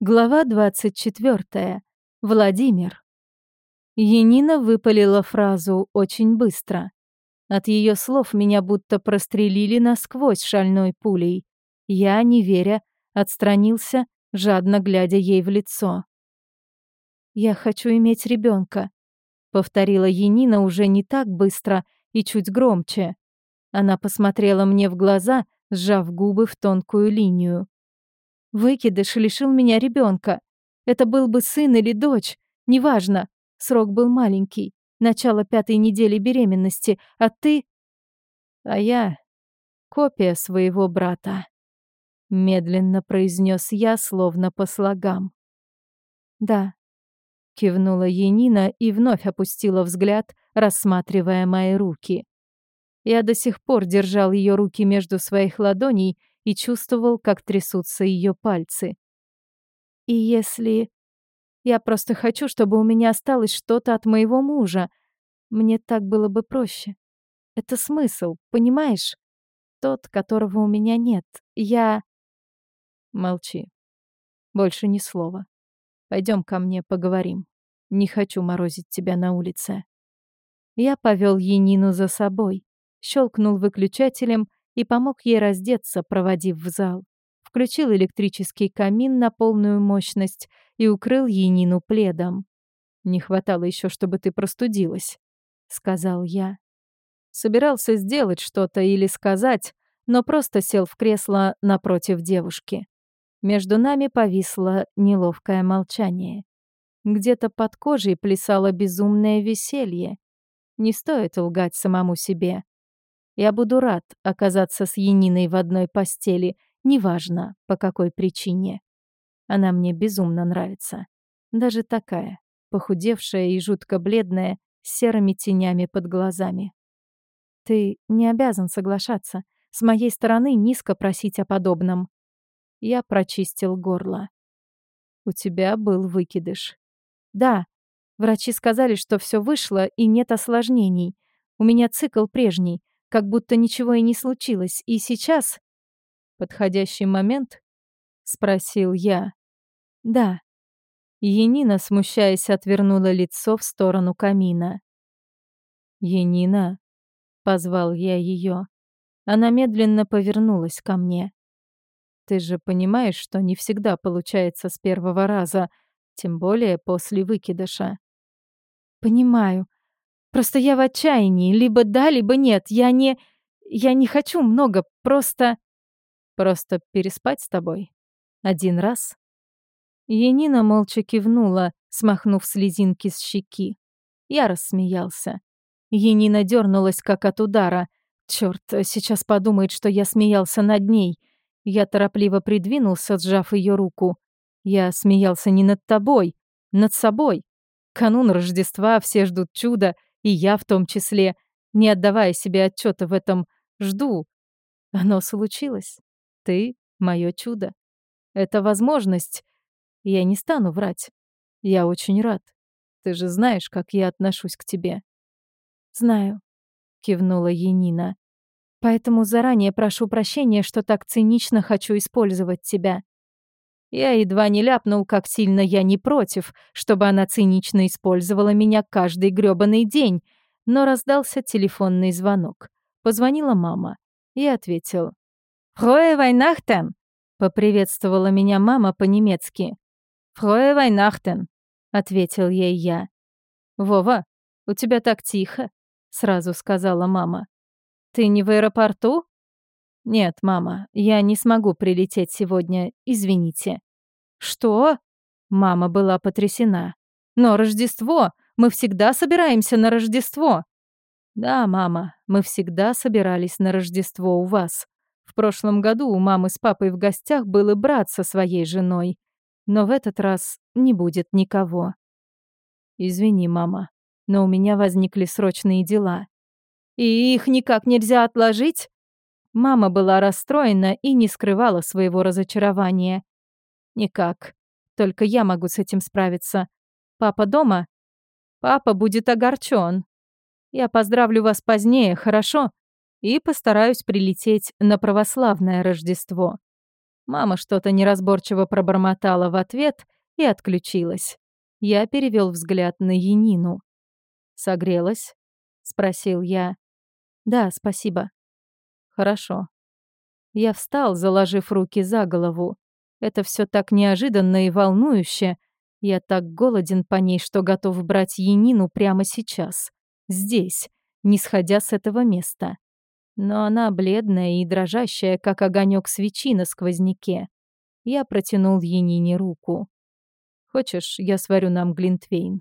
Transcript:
Глава 24. Владимир. Енина выпалила фразу очень быстро. От ее слов меня будто прострелили насквозь шальной пулей. Я, не веря, отстранился, жадно глядя ей в лицо. «Я хочу иметь ребенка, повторила Енина уже не так быстро и чуть громче. Она посмотрела мне в глаза, сжав губы в тонкую линию. Выкидыш лишил меня ребенка. Это был бы сын или дочь, неважно. Срок был маленький, начало пятой недели беременности, а ты... А я копия своего брата. Медленно произнес я, словно по слогам. Да, кивнула Енина и вновь опустила взгляд, рассматривая мои руки. Я до сих пор держал ее руки между своих ладоней и чувствовал, как трясутся ее пальцы. И если... Я просто хочу, чтобы у меня осталось что-то от моего мужа. Мне так было бы проще. Это смысл, понимаешь? Тот, которого у меня нет. Я... Молчи. Больше ни слова. Пойдем ко мне поговорим. Не хочу морозить тебя на улице. Я повел Енину за собой, щелкнул выключателем и помог ей раздеться, проводив в зал. Включил электрический камин на полную мощность и укрыл Енину пледом. «Не хватало еще, чтобы ты простудилась», — сказал я. Собирался сделать что-то или сказать, но просто сел в кресло напротив девушки. Между нами повисло неловкое молчание. Где-то под кожей плясало безумное веселье. Не стоит лгать самому себе. Я буду рад оказаться с Яниной в одной постели, неважно, по какой причине. Она мне безумно нравится. Даже такая, похудевшая и жутко бледная, с серыми тенями под глазами. Ты не обязан соглашаться. С моей стороны низко просить о подобном. Я прочистил горло. У тебя был выкидыш. Да, врачи сказали, что все вышло и нет осложнений. У меня цикл прежний, как будто ничего и не случилось. И сейчас... Подходящий момент? Спросил я. Да. Енина, смущаясь, отвернула лицо в сторону камина. «Енина», — позвал я ее. Она медленно повернулась ко мне. «Ты же понимаешь, что не всегда получается с первого раза, тем более после выкидыша». «Понимаю», Просто я в отчаянии. Либо да, либо нет. Я не... Я не хочу много. Просто... Просто переспать с тобой. Один раз. Янина молча кивнула, смахнув слезинки с щеки. Я рассмеялся. Янина дернулась, как от удара. Черт, сейчас подумает, что я смеялся над ней. Я торопливо придвинулся, сжав ее руку. Я смеялся не над тобой, над собой. Канун Рождества, все ждут чуда — и я в том числе, не отдавая себе отчета в этом, жду. Оно случилось. Ты — мое чудо. Это возможность. Я не стану врать. Я очень рад. Ты же знаешь, как я отношусь к тебе. Знаю, кивнула Енина. Поэтому заранее прошу прощения, что так цинично хочу использовать тебя. Я едва не ляпнул, как сильно я не против, чтобы она цинично использовала меня каждый грёбаный день, но раздался телефонный звонок. Позвонила мама. и ответил. «Фроe Вайнахтен!» — поприветствовала меня мама по-немецки. «Фроe Вайнахтен!» — ответил ей я. «Вова, у тебя так тихо», — сразу сказала мама. «Ты не в аэропорту?» «Нет, мама, я не смогу прилететь сегодня, извините». «Что?» Мама была потрясена. «Но Рождество! Мы всегда собираемся на Рождество!» «Да, мама, мы всегда собирались на Рождество у вас. В прошлом году у мамы с папой в гостях был и брат со своей женой. Но в этот раз не будет никого». «Извини, мама, но у меня возникли срочные дела». «И их никак нельзя отложить?» Мама была расстроена и не скрывала своего разочарования. Никак. Только я могу с этим справиться. Папа дома? Папа будет огорчен. Я поздравлю вас позднее, хорошо? И постараюсь прилететь на православное Рождество. Мама что-то неразборчиво пробормотала в ответ и отключилась. Я перевел взгляд на Янину. «Согрелась?» — спросил я. «Да, спасибо». «Хорошо». Я встал, заложив руки за голову. Это все так неожиданно и волнующе. Я так голоден по ней, что готов брать Янину прямо сейчас. Здесь, не сходя с этого места. Но она бледная и дрожащая, как огонек свечи на сквозняке. Я протянул Янине руку. «Хочешь, я сварю нам глинтвейн?»